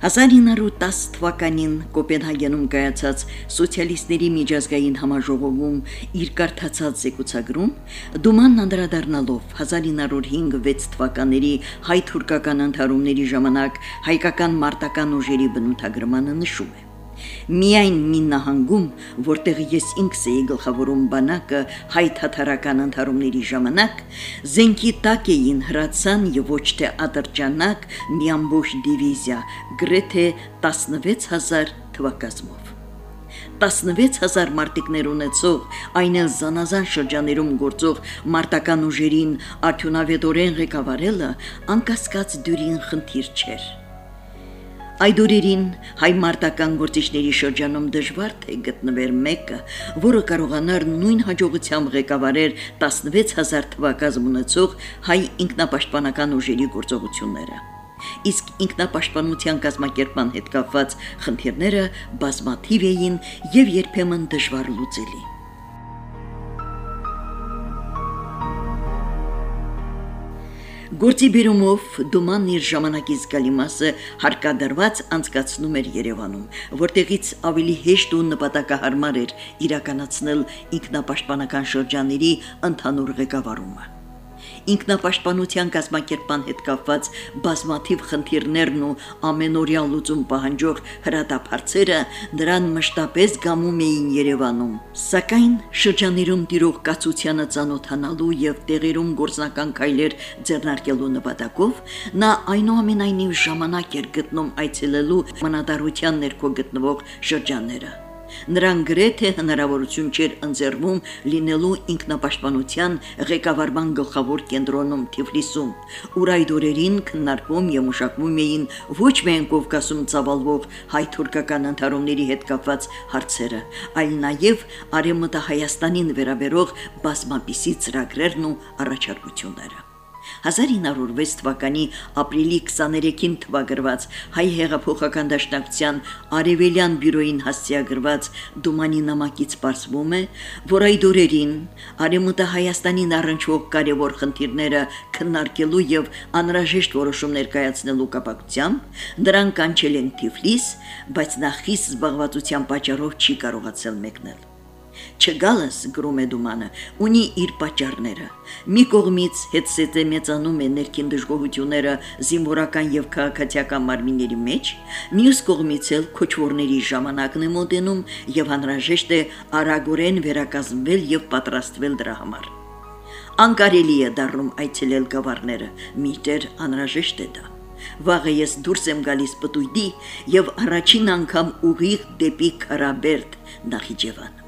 1910 թվականին Կոպենհագենում կայացած սոցիալիստների միջազգային համաժողովում իր կարդացած զեկուցագրում Դումանն անդրադառնալով 1905-6 թվականների հայ-թուրքական ընդհարումների ժամանակ հայկական մարտական ուժերի բնութագրմանը նշում է. Միայն մի նահանգում, որտեղ ես ինքս էի գլխավորում բանակը հայ-թաթարական ընդհարումների ժամանակ, զենքի տակ էին հրացան եւ ոչ թե ատրճանակ մի ամբողջ դիվիզիա, գրեթե 16000 թվակազմով 16000 մարտիկներ ունեցող այն էլ զանազան շրջաներում գործող մարտական ուժերին արդյունավետորեն ղեկավարելը անկասկած դյուրին խնդիր չէր։ Այդ օրերին հայ մարտական գործիչների շրջանում դժվար թե գտնվեր մեկը, որը կարողանար նույն հաջողությամբ ղեկավարել 16000 թվակազմ ունեցող հայ ինքնապաշտպանական ուժերի գործողությունները։ Իսկ ինքնապաշտպանության կազմակերպման հետ կապված խնդիրները բազմաթիվ էին եւ երբեմն դժվար լուծելի։ Գործի բերումով Դումանն իր ժամանակից գալի մասը հարկադրված անցկացնում էր Երևանում, որտեղից ավելի հեշտ ու նպատակահարմար էր իրականացնել ինքնապաշտպանական շրջանների ընդհանուր ղեկավարումը ինքնապաշտպանության կազմակերպման հետ կապված բազմաթիվ խնդիրներն ու ամենօրյա լուծում պահանջող հրատապարцերը նրան մշտապես գամում էին Երևանում։ Սակայն շրջաներում տիրող կացությանը ծանոթանալու եւ տեղերում գործնական քայլեր ձեռնարկելու նպատակով նա այնուամենայնիվ ժամանակ էր գտնում այցելելու մնադարության ներքո գտնվող շրջանները։ Նրան գրեթե հնարավորություն չէր ընձեռվում լինելու ինքնապաշտպանության ղեկավարման գլխավոր կենտրոնում Թիֆլիսում, ուր այդ օրերին քննարկվում եւ մշակվում էին ոչ միայն Կովկասում ծավալվող հայ-թուրքական ընդհարումների հետ կապված հարցերը, այլ նաեւ Արեմտահայաստանին վերաբերող բազմապիսի ծրագրերն ու առաջարկությունները։ 1906 թվականի ապրիլի 23-ին թվագրված հայ հեղափոխական դաշնակցության Արևելյան բյուրոյին հասցեագրված Դումանի նամակից պարզվում է, որ այդ օրերին Արեմուտը Հայաստանին առնչվող կարևոր խնդիրները քննարկելու եւ անհրաժեշտ որոշումներ կայացնելու կապակցությամբ նրան կանչել են Թիֆլիս, բայց նա խիստ զբաղվածության պատճառով չի կարողացել մեկնել։ Չգալս գրում է Դումանը, ունի իր պատճառները։ Մի կողմից հետսեծե մեծանում է ներքին դժգոհությունները զինվորական եւ քաղաքացիական մարմինների մեջ, մյուս կողմից էլ քոչվորների ժամանակն է մոտենում եւ անհրաժեշտ է արագորեն վերակազմվել եւ պատրաստվել դրա համար։ Անկարելի է դառնում այցելել գավառները, միտեր անհրաժեշտ է դա։ Վաղը ես դուրս եմ գալիս պտույտի եւ առաջին անգամ ուղիղ դեպի Կարաբերդ Նախիջևան։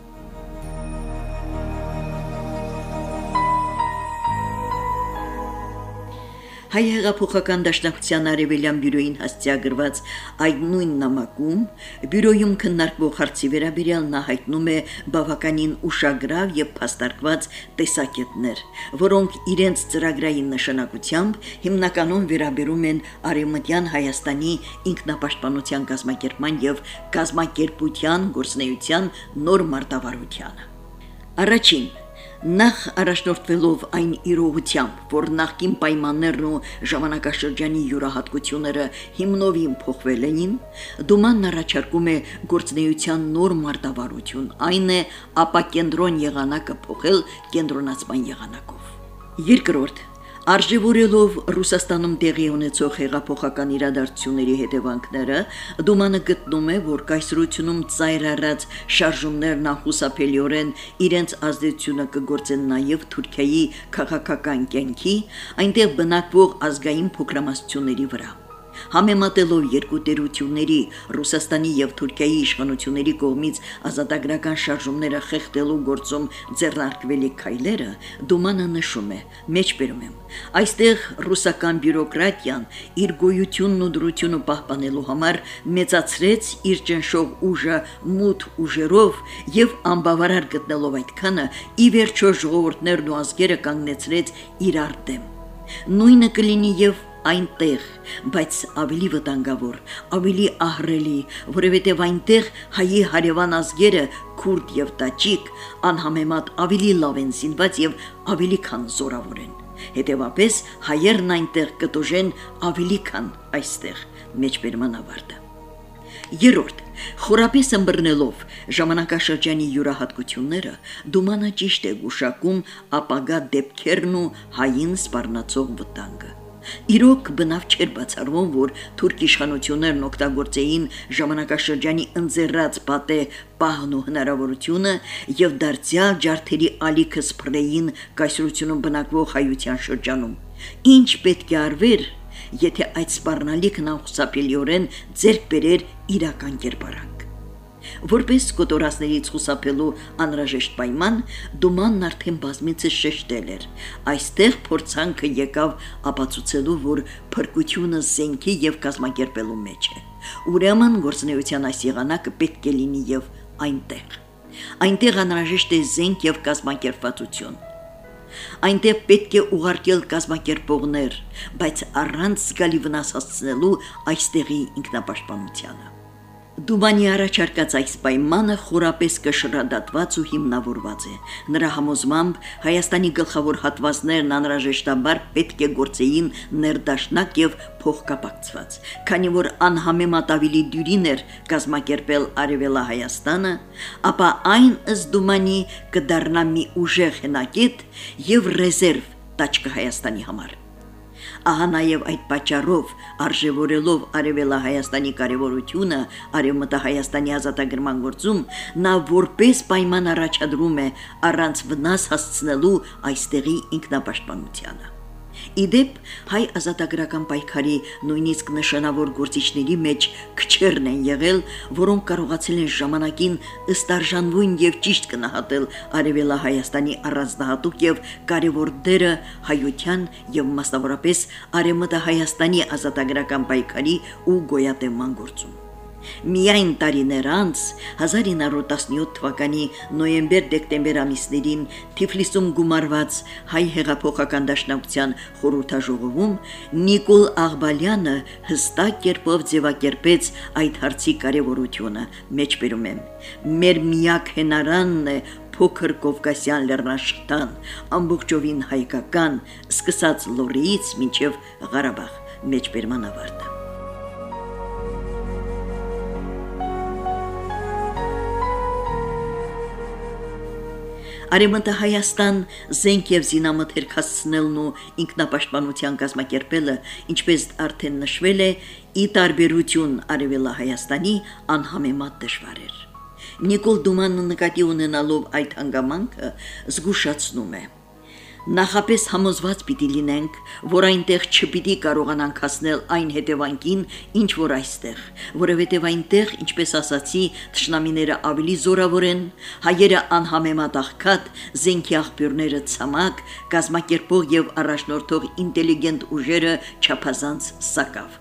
հայ հեղափոխական դաշնակցության արևելյան բյուրոյին հասցեագրված այդ նույն նամակում բյուրոյում քննարկվող հարցի վերաբերյալ նա հայտնում է բավականին ուշագրավ եւ փաստարկված տեսակետներ, որոնք իրենց ծրագրային նշանակությամբ հիմնականում վերաբերում են արևմտյան Հայաստանի ինքնապաշտպանության կազմակերպման եւ կազմակերպության գործնեության նոր մարտավարությանը։ Առաջին նախ առաջնորդվելով այն իրողությամբ, որ նախկին պայմաններն ու ժամանակաշրջանի յուրահատկությունները հիմնովին փոխվել էին, Դումանն առաջարկում է գործնեության նոր մարտավարություն, այն է ապակենտրոն եղանակը փոխել կենտրոնացման եղանակով։ Երկրորդ Արժևորելով Ռուսաստանում տեղի ունեցող հեղափոխական իրադարձությունների հետևանքները, Դումանը գտնում է, որ կայսրությունում ծայր առած շարժումներն ախուսափելիորեն իրենց ազդեցությունը կգործեն նաև Թուրքիայի քաղաքական կյանքի, այնտեղ բնակվող ազգային փոքրամասնությունների վրա համեմատելով երկու տերությունների Ռուսաստանի եւ Թուրքիայի իշխանությունների կողմից ազատագրական շարժումները խեղդելու գործում ձեռնարկվելի քայլերը Դումանը նշում է մեջբերում եմ. Այստեղ ռուսական բյուրոկրատիան իր գոյությունն ու դրությունը պահպանելու համար մեծացրեց իր ճնշող ուժը մութ ուժերով եւ անբավարար գտնելով այդքանը ի վերջո ժողովուրդներն ու ազգերը կանգնեցրեց իրար դեմ նույնը կլինի եւ այնտեղ, բայց ավելի վտանգավոր, ավելի ահռելի, որովհետև այնտեղ հայի հարևան ազգերը քուրդ եւ տաճիկ անհամեմատ ավելի լավ են զինված եւ ավելի քան զորավոր են։ Հետևաբար հայերն այնտեղ կտոժեն ավելի քան այստեղ մեջբերման ավարտը։ Երորդ Խորապես ըմբռնելով ժամանակաշրջանի յուրահատկությունները, Դումանը ճիշտ է գուշակում ապագա դեպքերն ու հային սպառնացող վտանգը։ Իրոք բնավ չէր բացառվում, որ թուրք իշխանություններն օգտագործեին ժամանակաշրջանի ընձեռած պատե պահն ու հնարավորությունը եւ դարձյալ ջարդերի ալիքը սփռեին կայսրությունում բնակվող հայության շրջանում։ Ինչ պետք է արվեր, եթե այդ սպառնալիքն անխուսափելիորեն ձեռք բերեր իրական կերպարանք։ Որպես կոտորածներից խուսափելու անհրաժեշտ պայման Դումանն արդեն բազմիցս շեշտել էր։ Այստեղ փորձանքը եկավ ապացուցելու, որ փրկությունը զենքի եւ կազմակերպելու մեջ է։ Ուրեմն գործնեության այս եղանակը պետք է լինի եւ այնտեղ։ Այնտեղ անհրաժեշտ է զենք եւ կազմակերպվածություն. Այնտեղ պետք է ուղարկել կազմակերպողներ, բայց առանց զգալի վնաս հասցնելու այստեղի ինքնապաշտպանությանը։ Դուբանի առաջարկած այս պայմանը խորապես կշռադատված ու հիմնավորված է։ Նրա համոզմամբ Հայաստանի գլխավոր հատվածներն անհրաժեշտաբար պետք է գործեին ներդաշնակ եւ փոխկապակցված, քանի որ անհամեմատ ավելի դյուրին էր կազմակերպել Արևելա Հայաստանը, ապա այն ըստ Դումանի կդառնա մի ուժեղ հնակետ եւ ռեզերվ տաճկա Հայաստանի համար։ Ահա նաև այդ պատճառով արժևորելով Արևելա Հայաստանի կարևորությունը Արևմտա Հայաստանի ազատագրման գործում նա որպես պայման առաջադրում է առանց վնաս հասցնելու այստեղի ինքնապաշտպանությանը։ Իդեպ հայ ազատագրական պայքարի նույնիսկ նշանավոր գործիչների մեջ քչերն են եղել, որոնք կարողացել են ժամանակին ըստարժանվույն եւ ճիշտ գնահատել Արևելա Հայաստանի առանձնահատուկ եւ կարևոր դերը հայության եւ մասնավորապես Արևմտա Հայաստանի ազատագրական պայքարի ու գոյատևման գործում։ Միայն տարիներ անց 1917 թվականի նոյեմբեր-դեկտեմբեր ամիսներին Թիֆլիսում գումարված հայ հեղափոխական դաշնակցության խորհրդաժողովում Նիկոլ Աղբալյանը հստակ կերպով ձևակերպեց այդ հարցի կարևորությունը։ Մեջբերում եմ. մեր միակ հենարանն է փոքր կովկասյան լեռնաշտան, ամբողջովին հայկական, սկսած Լորիից մինչև Ղարաբաղ, մեջբերման ավարտը։ Արեմտը Հայաստան զենք եւ զինամթերք հասցնելն ու ինքնապաշտպանության կազմակերպելը, ինչպես արդեն նշվել է, ի տարբերություն Արևելա Հայաստանի անհամեմատ դժվար էր։ Նիկոլ Դումանն նկատի ունենալով այդ հանգամանքը զգուշացնում է Նախապես համոզված պիտի լինենք, որ այնտեղ չպիտի կարողանանք հասնել այն հետևանքին, ինչ որ այստեղ, որովհետև այնտեղ, ինչպես ասացի, ճշնամիները ավելի զորավոր են, հայերը անհամեմատ աղքատ, զենքի աղբյուրները ցամաք, կազմակերպող եւ առաջնորդող ինտելիգենտ ուժերը չափազանց սակավ։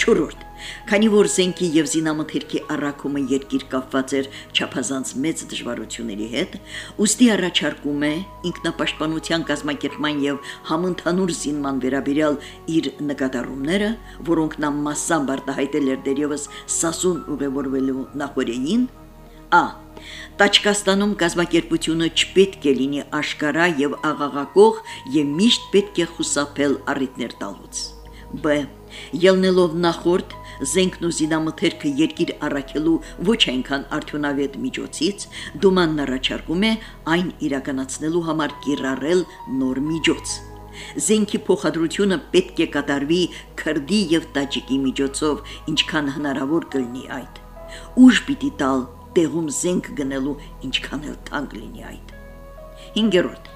Չորրորդ Քանի որ զենքի եւ զինամթերքի առաքումը երկիր կապված էր չափազանց մեծ դժվարությունների հետ, ուստի առաջարկում է ինքնապաշտպանության կազմակերպման եւ համընդհանուր զինման վերաբերյալ իր նկատառումները, որոնք նա massամբ արտահայտել էր դերևս Սասուն ուղևորվելու նախորդին, Ա. Տաճկաստանում կազմակերպությունը չպետք է լինի աշկարա եւ աղաղակող եւ միշտ պետք է խուսափել առիթներ տալուց։ Բ. Ելնելով նախորդ զենքն ու զինամթերքը երկիր առաքելու ոչ այնքան արդյունավետ միջոցից, Դումանն առաջարկում է այն իրականացնելու համար կիրառել նոր միջոց։ Զենքի փոխադրությունը պետք է կատարվի քրդի եւ տաճիկի միջոցով, ինչքան հնարավոր կլինի այդ։ Ուժ պիտի տալ տեղում զենք գնելու, ինչքան էլ թանկ լինի այդ։ 5-րդ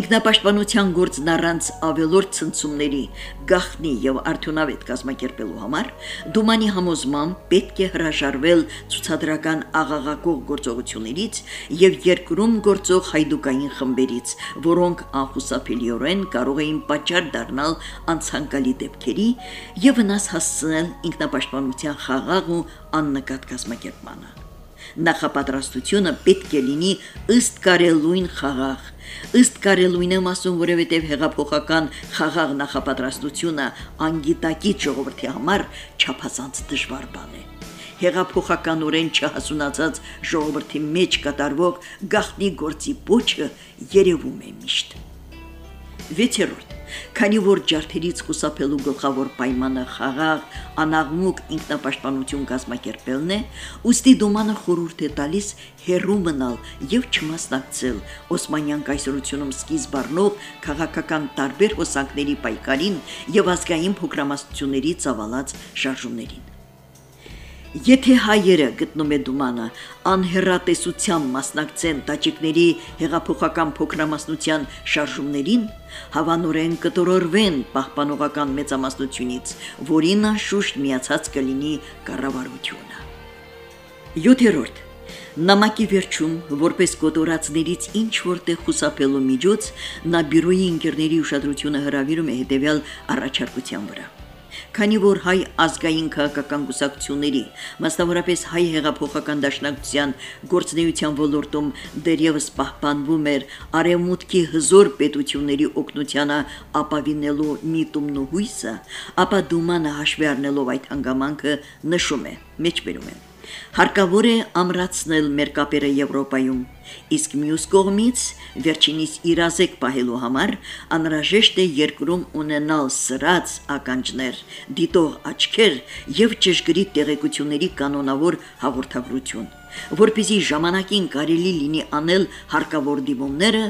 Ինքնապաշտպանության գործն առանց ավելորդ ցնցումների գախնի եւ արդյունավետ կազմակերպելու համար Դումանի համոզմամբ պետք է հրաժարվել ցուցադրական աղաղակող գործողություններից եւ երկրում գործող հայդուկային խմբերից, որոնք անխուսափելիորեն կարող էին պատճառ դառնալ անցանկալի դեպքերի եւ վնաս հասցնել ինքնապաշտպանության խաղաղ ու աննկատ կազմակերպմանը նախապատրաստությունը պետք է լինի ըստ կարելույն խաղաղ ըստ կարելույնը ասում, որովհետև հեղափոխական խաղաղ նախապատրաստությունը անգիտակից ժողովրդի համար չափազանց դժվար բան է հեղափոխականորեն չհասունացած ժողովրդի մեջ կատարվող գախնի գործի ոչը երևում է միշտ։ 6-րդ Քանի որ ջարդերից խուսափելու գլխավոր պայմանը խաղաղ, անաղմուկ ինքնապաշտպանություն կազմակերպելն է, ուստի դոմանը խորհուրդ է տալիս հերրու մնալ եւ չմասնակցել Օսմանյան կայսրությունում սկիզբ առնող քաղաքական տարբեր հոսանքների պայքարին եւ ազգային փոքրամասնությունների ծավալած շարժումներին։ Եթե հայերը գտնում է դումանը անհերատեսության մասնակցեն տաճիկների հեղափոխական փոքրամասնության շարժումներին, հավանորեն կտորորվեն պահպանողական մեծամասնությունից, որին անշուշտ միացած կլինի կառավարությունը։ 7-րդ Նամակի վերջում, որպես կոտորածներից ինչ որտեղ խուսափելու միջոց, նա բյուրոյի ընկերների ուշադրությունը հրավիրում է հետևյալ առաջարկության վրա քանի որ հայ ազգային քաղաքական գուսակցությունների, մասնավորապես հայ հեղափոխական դաշնակցության գործնեության ոլորտում դեռևս պահպանվում էր արևմուտքի հզոր պետությունների օգնությանը ապավինելու միտումն ու հույսը, ապա դումանը հաշվի առնելով այդ հանգամանքը նշում է, մեջբերում է. Հարկավոր է ամրացնել մեր կապերը Եվրոպայում, իսկ մյուս կողմից վերջինիս իրազեկ պահելու համար անհրաժեշտ է երկրում ունենալ սրած ականջներ, դիտող աչքեր եւ ճշգրիտ տեղեկությունների կանոնավոր հաղորդագրություն որպեսզի ժամանակին կարելի լինի անել հարկավոր դիմումները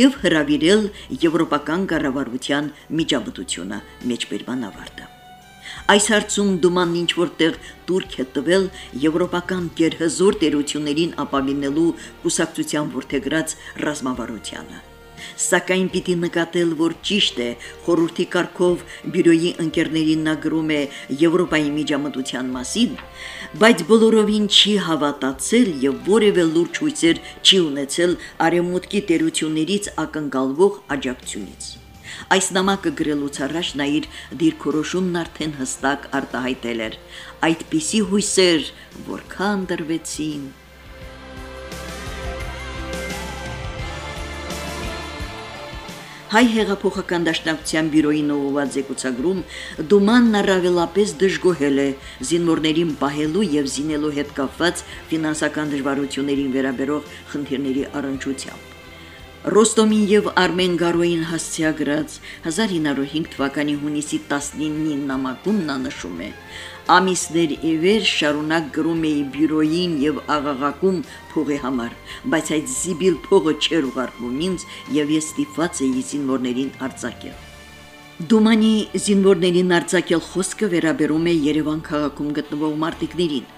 եւ հրավիրել եվրոպական կառավարության միջամտությունը մեջբերման ավարտը Այս հարցում դուման ինչ որտեղ Թուրք է տվել եվրոպական գերհզոր տերություններին ապավինելու կուսակցության որթեգրած ռազմավարությանը սակայն պիտի նկատել, որ ճիշտ է, խորհրդի կարգով բյուրոյի ընկերներին նա գրում է Եվրոպայի միջամտության մասին, բայց բոլորովին չի հավատացել եւ որևէ լուրջ հույսեր չի ունեցել արևմուտքի տերություններից ակնկալվող աջակցությունից։ Այս նամակը գրելուց առաջ նա իր դիրքորոշումն արդեն հստակ արտահայտել էր։ Այդպիսի հույսեր, որքան դրվեցին, Հայ հեղափոխական դաշնակցության բյուրոյի նոված զեկուցագրում Դումանն առավելապես դժգոհել է զինվորներին պահելու եւ զինելու հետ կապված ֆինանսական դժվարություններին վերաբերող խնդիրների առնչությամբ։ Ռոստոմին եւ Արմեն Գարոյին հասցեագրած 1905 թվականի հունիսի 19-ին նամակում նա նշում է. Ամիսներ ի վեր շարունակ գրում էի բյուրոյին եւ աղաղակում փողի համար, բայց այդ զիբիլ փողը չեր ուղարկվում ինձ եւ ես ստիպված էի զինվորներին արձակել։ Դումանի զինվորներին արձակել խոսքը վերաբերում է Երևան քաղաքում գտնվող մարտիկներին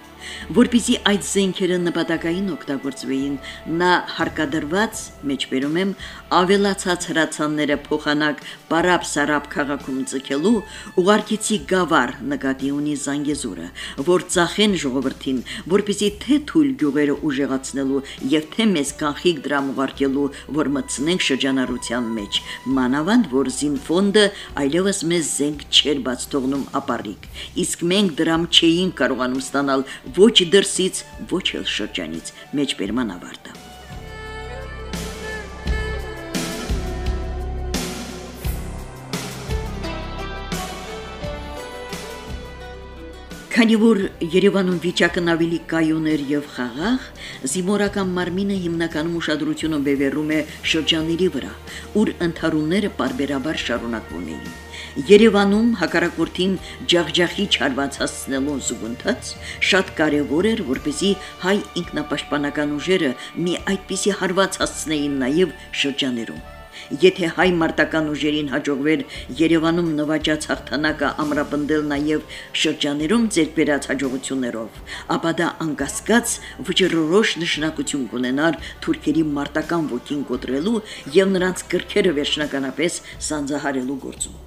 Որպիսի այդ զենքերը նպատակային օգտագործվեին, նա հարկադրված, մեջբերում եմ, ավելացած հրացանները փոխանակ Պարապ-Սարապ քաղաքում ցկելու ուղարկեցի գավառ նկատի ունի Զանգեզուրը, որ ծախեն ժողովրդին, որպիսի թե թույլ գյուղերը ուժեղացնելու եւ թե մեզ կանխիկ դրամ ուղարկելու, որ մտցնենք շրջանառության մեջ։ Մանավանդ որ զինֆոնդը այլևս մեզ զենք չեր բաց թողնում ապարիկ։ Իսկ մենք դրամ չէին կարողանում ստանալ ոչ դրսից, ոչ էլ շրջանից մեջբերման ավարտը։ Քանի որ Երևանում վիճակն ավելի կայուն էր եւ խաղաղ, զինվորական մարմինը հիմնականում ուշադրությունը բևեռում է շրջանների վրա, ուր ընթարումները parberabar շարունակվում էին։ Երևանում հակառակորդին ջախջախի չարված հասցնելու զուգընթաց շատ կարևոր էր, որպեսզի հայ ինքնապաշտպանական ուժերը մի այդպիսի հարված հասցնեին նաև շրջաներում։ Եթե հայ մարտական ուժերին հաջողվեր Երևանում նվաճած հաղթանակը ամրապնդել նաև շրջաներում ձերբերած հաջողություններով, ապա դա անկասկած վճռորոշ նշանակություն կունենար թուրքերի մարտական ոգին կոտրելու եւ նրանց կրքերը վերջնականապես սանձահարելու գործում։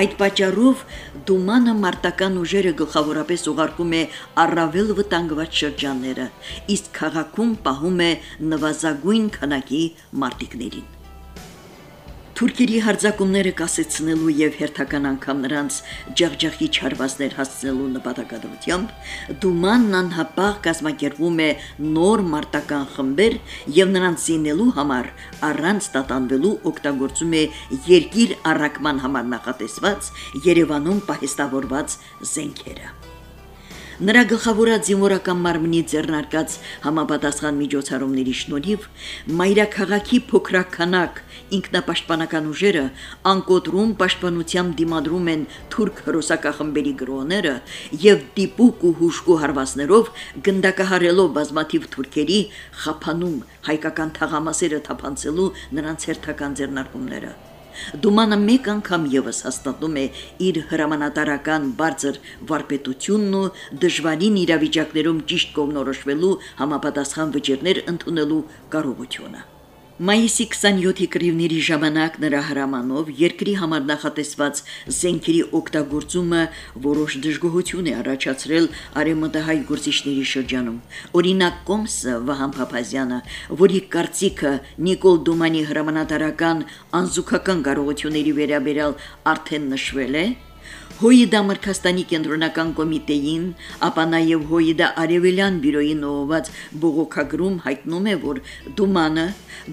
Այդ պատճառով Դումանը մարտական ուժերը գլխավորապես ուղարկում է առավել վտանգված շրջանները, իսկ քաղաքում պահում է նվազագույն քանակի մարտիկներին։ Թուրքերի հարձակումները կասեցնելու եւ հերթական անգամ նրանց ջախջախի չարվածներ հասցնելու նպատակադրությամբ Դումանն անհապաղ կազմակերպում է նոր մարտական խմբեր եւ նրանց զինելու համար առանց տատանվելու օգտագործում է երկիր առաքման համար նախատեսված Երևանում պահեստավորված զենքերը։ Նրա գլխավորած զինվորական մարմնի ձեռնարկած համապատասխան միջոցառումների շնորհիվ մայրաքաղաքի փոքրականակ ինքնապաշտպանական ուժերը անկոտրում պաշտպանությամբ դիմադրում են թուրք հրոսակախմբերի գրոները եւ դիպուկ ու հուշկու հարվածներով գնդակահարելով բազմաթիվ թուրքերի խափանում հայկական թաղամասերը թափանցելու նրանց հերթական ձեռնարկումները Դումանը մեկ անգամ եւս հաստատում է իր հրամանատարական բարձր վարպետությունն ու դժվարին իրավիճակներում ճիշտ կողմնորոշվելու համապատասխան վճիրներ ընդունելու կարողությունը։ Մայիսի 27-ի կրիվների ժամանակ նրա հրամանով երկրի համար նախատեսված զենքերի օգտագործումը որոշ դժգոհություն է առաջացրել արեմտահայ գործիչների շրջանում։ Օրինակ Կոմսը Վահան Փափազյանը, որի կարծիքը Նիկոլ Դումանի հրամանատարական անզուգական կարողությունների վերաբերյալ արդեն նշվել է, Հոյիդա Մրքաստանի կենտրոնական կոմիտեին, ապա նաև Հոյիդա Արևելյան բյուրոյին ուղված բողոքագրում հայտնում է, որ Դումանը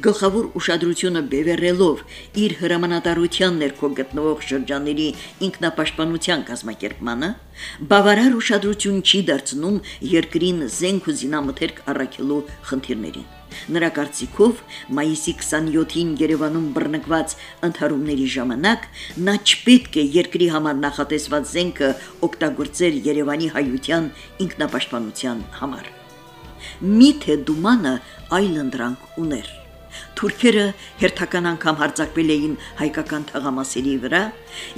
գլխավոր ուշադրությունը բևեռելով իր հրամանատարության ներքո գտնվող շրջանների ինքնապաշտպանության կազմակերպմանը, բավարար ուշադրություն չի դարձնում երկրին զենք ու զինամթերք առաքելու խնդիրներին։ Նրա կարծիքով մայիսի 27-ին Երևանում բռնկված ընդհարումների ժամանակ նա չպետք է երկրի համար նախատեսված զենքը օգտագործեր Երևանի հայության ինքնապաշտպանության համար։ Միթե Դումանը այլընտրանք ուներ։ Թուրքերը հերթական անգամ հարձակվել էին հայկական թաղամասերի վրա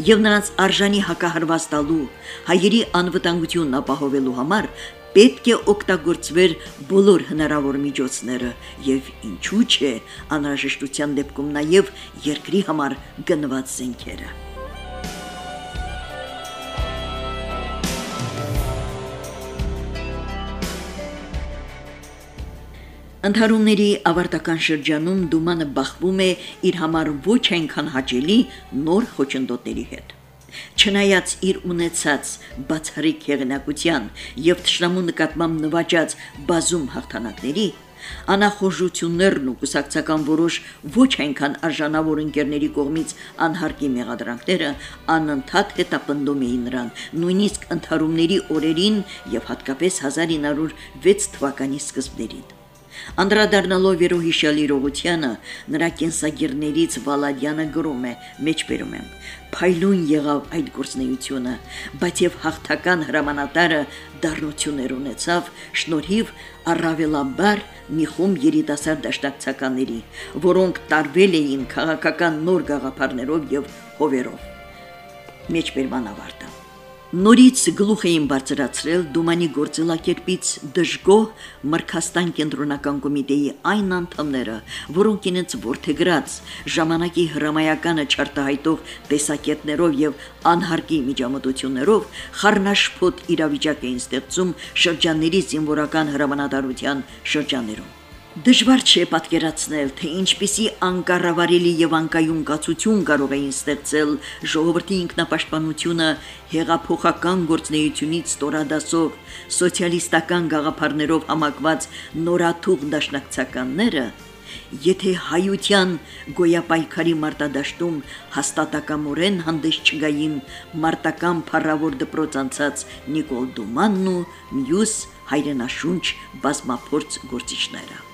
եւ նրանց արժանի հակահարված տալու հայերի անվտանգությունն ապահովելու համար պետք է օգտագործվեր բոլոր հնարավոր միջոցները եւ ինչու՞ չէ անհրաժեշտության դեպքում նաեւ երկրի համար գնված զենքերը։ Ընթարումների ավարտական շրջանում Դումանը բախվում է իր համար ոչ այնքան հաճելի նոր խոչընդոտների հետ։ Չնայած իր ունեցած բացառիկ հեղինակության եւ ճշնամու նկատմամբ նվաճած բազում հաղթանակների, անախորժություններն ու կուսակցական որոշ ոչ այնքան արժանավոր ընկերների կողմից անհարկի մեղադրանքները անընդհատ հետապնդում էին նրան, նույնիսկ ընթարումների օրերին եւ հատկապես 1906 թվականի սկզբներին։ Անդրադառնալով Երոհիշյալի իրողությանը, նրա կենսագիրներից Վալադյանը գրում է. «Մեջբերում եմ. Փայլուն եղավ այդ գործնեությունը, բայց եւ հաղթական հրամանատարը դառնություններ ունեցավ շնորհիվ առավելաբար մի խումբ երիտասարդ դաշնակցականների, որոնք տարվել էին քաղաքական նոր գաղափարներով եւ հովերով։ Մեջբերման ավարտը Նորից գլուխ էին բարձրացրել Դումանի գործելակերպից դժգոհ Մրկաստան կենտրոնական կոմիտեի այն անդամները, որոնք ինձ ворթեգրած ժամանակի հրամայականը չարտահայտող տեսակետներով եւ անհարկի միջամտություններով խառնաշփոթ իրավիճակ էին ստեղծում շրջանների զինվորական հրամանատարության շրջաներում։ Դժվար չէ պատկերացնել, թե ինչպիսի անկառավարելի եւ անկայուն կացություն կարող էին ստեղծել ժողովրդի ինքնապաշտպանությունը հեղափոխական գործնեությունից ստորադասող սոցիալիստական գաղափարներով համակված նորաթուղ դաշնակցականները, եթե հայության գոյապայքարի մարտադաշտում հաստատակամորեն հանդես չգային մարտական փառավոր դպրոց անցած Նիկոլ Դումանն ու մյուս հայրենաշունչ բազմափորձ գործիչները